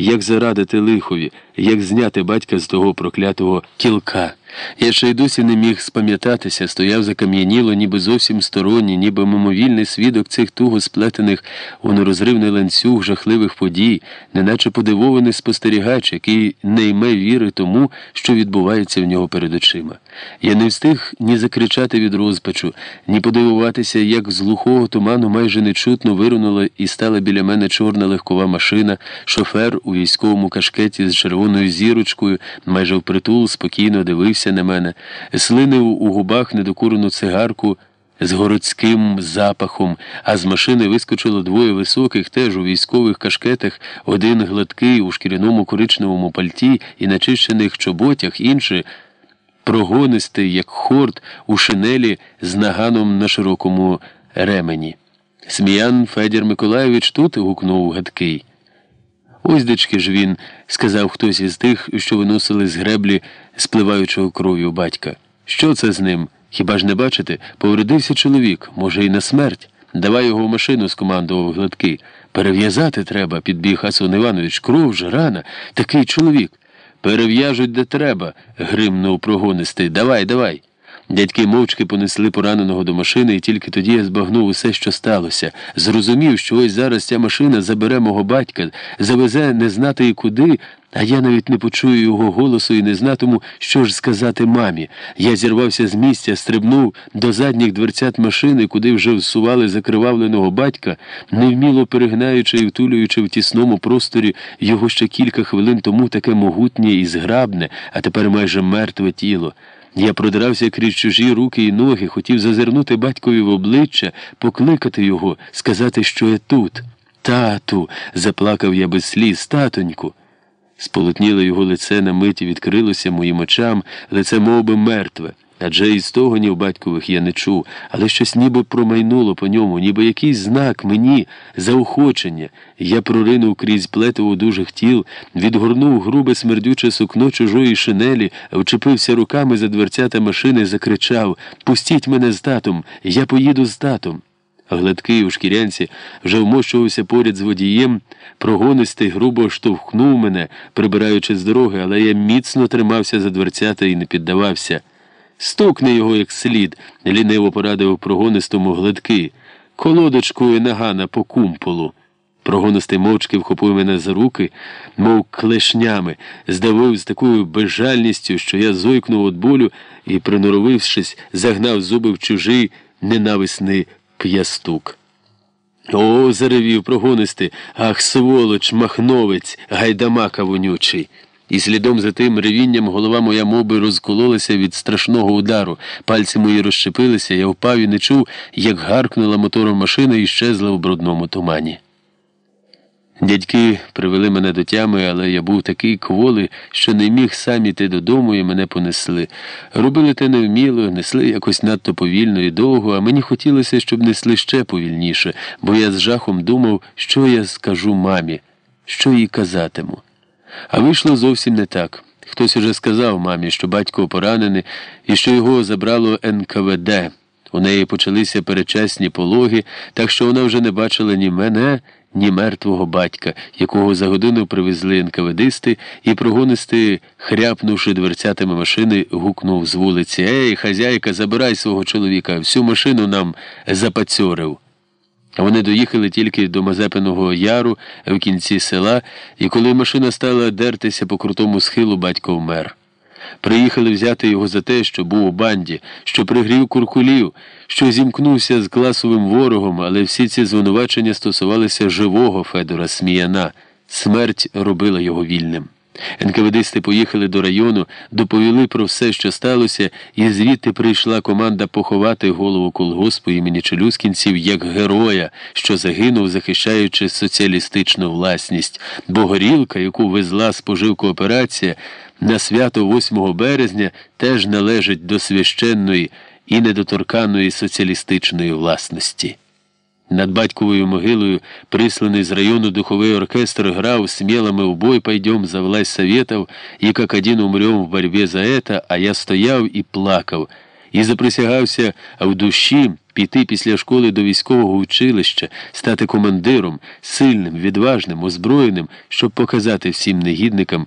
як зарадити лихові, як зняти батька з того проклятого кілка. Я ще й досі не міг спам'ятатися, стояв закам'яніло, ніби зовсім сторонній, ніби мимовільний свідок цих туго сплетених у нерозривний ланцюг жахливих подій, неначе подивований спостерігач, який не йме віри тому, що відбувається в нього перед очима. Я не встиг ні закричати від розпачу, ні подивуватися, як з глухого туману майже нечутно вирунула і стала біля мене чорна легкова машина, шофер у військовому кашкеті з червоною зірочкою, майже впритул, спокійно дивився на мене, слинив у губах недокурену цигарку з городським запахом, а з машини вискочило двоє високих, теж у військових кашкетах, один гладкий у шкіряному коричневому пальті і начищених чоботях, інший прогонистий, як хорд, у шинелі з наганом на широкому ремені. Сміян Федір Миколаєвич тут гукнув гадкий. Ось ж він, сказав хтось із тих, що виносили з греблі спливаючого кров'ю батька. Що це з ним? Хіба ж не бачите? Повредився чоловік, може, і на смерть. Давай його в машину, скомандував гладкий. Перев'язати треба, підбіг Асон Іванович. Кров ж, рана, такий чоловік. Перев'яжуть де треба, гримнув прогонистий. Давай, давай. Дядьки мовчки понесли пораненого до машини, і тільки тоді я збагнув усе, що сталося. Зрозумів, що ось зараз ця машина забере мого батька, завезе не знати і куди, а я навіть не почую його голосу і не знатиму, що ж сказати мамі. Я зірвався з місця, стрибнув до задніх дверцят машини, куди вже всували закривавленого батька, невміло перегнаючи і втулюючи в тісному просторі його ще кілька хвилин тому таке могутнє і зграбне, а тепер майже мертве тіло. Я продирався крізь чужі руки і ноги, хотів зазирнути батькові в обличчя, покликати його, сказати, що я тут. Тату, заплакав я без сліз, татоньку. Сполотніло його лице на миті відкрилося моїм очам, лице мов би, мертве. Адже із стогонів батькових я не чув, але щось ніби промайнуло по ньому, ніби якийсь знак мені, заохочення. Я проринув крізь плетиво дужих тіл, відгорнув грубе смердюче сукно чужої шинелі, вчепився руками за дверцята машини, закричав Пустіть мене з татом, я поїду з татом. Гладкий у шкірянці вже вмощувався поряд з водієм, прогонистий грубо штовхнув мене, прибираючи з дороги, але я міцно тримався за дверцята і не піддавався. Стукни його як слід, ліниво порадив прогонистому гладки, колодочкою нагана по кумполу. Прогонистий мовчки вхопив мене за руки, мов клешнями, здавив з такою безжальністю, що я зойкнув від болю і, приноровившись, загнав зуби в чужий ненависний п'ястук. О, заревів прогонисти, ах, сволоч, махновець, гайдамака вонючий. І слідом за тим ревінням голова моя моби розкололася від страшного удару, пальці мої розщепилися, я впав і не чув, як гаркнула мотором машина і щезла в брудному тумані. Дядьки привели мене до тями, але я був такий кволий, що не міг сам іти додому і мене понесли. Робили те невміло, несли якось надто повільно і довго, а мені хотілося, щоб несли ще повільніше, бо я з жахом думав, що я скажу мамі, що їй казатиму. А вийшло зовсім не так. Хтось уже сказав мамі, що батько поранений і що його забрало НКВД. У неї почалися перечесні пологи, так що вона вже не бачила ні мене, ні мертвого батька, якого за годину привезли НКВДисти, і прогонисти, хряпнувши дверцятами машини, гукнув з вулиці Ей, хазяйка, забирай свого чоловіка, всю машину нам запацьорив. Вони доїхали тільки до Мазепиного яру в кінці села, і коли машина стала дертися по крутому схилу, батько вмер. Приїхали взяти його за те, що був у банді, що пригрів куркулів, що зімкнувся з класовим ворогом, але всі ці звинувачення стосувалися живого Федора Сміяна. Смерть робила його вільним. НКВДисти поїхали до району, доповіли про все, що сталося, і звідти прийшла команда поховати голову колгоспу імені Челюскінців як героя, що загинув, захищаючи соціалістичну власність, бо горілка, яку везла споживкооперація, на свято 8 березня теж належить до священної і недоторканої соціалістичної власності. Над батьковою могилою, присланий з району духовий оркестр, грав смело в бой пойдем за власть советов, и как один умрем в борьбе за это, а я стояв і плакав, і заприсягався в душі піти після школи до військового училища, стати командиром, сильним, відважним, озброєним, щоб показати всім негідникам,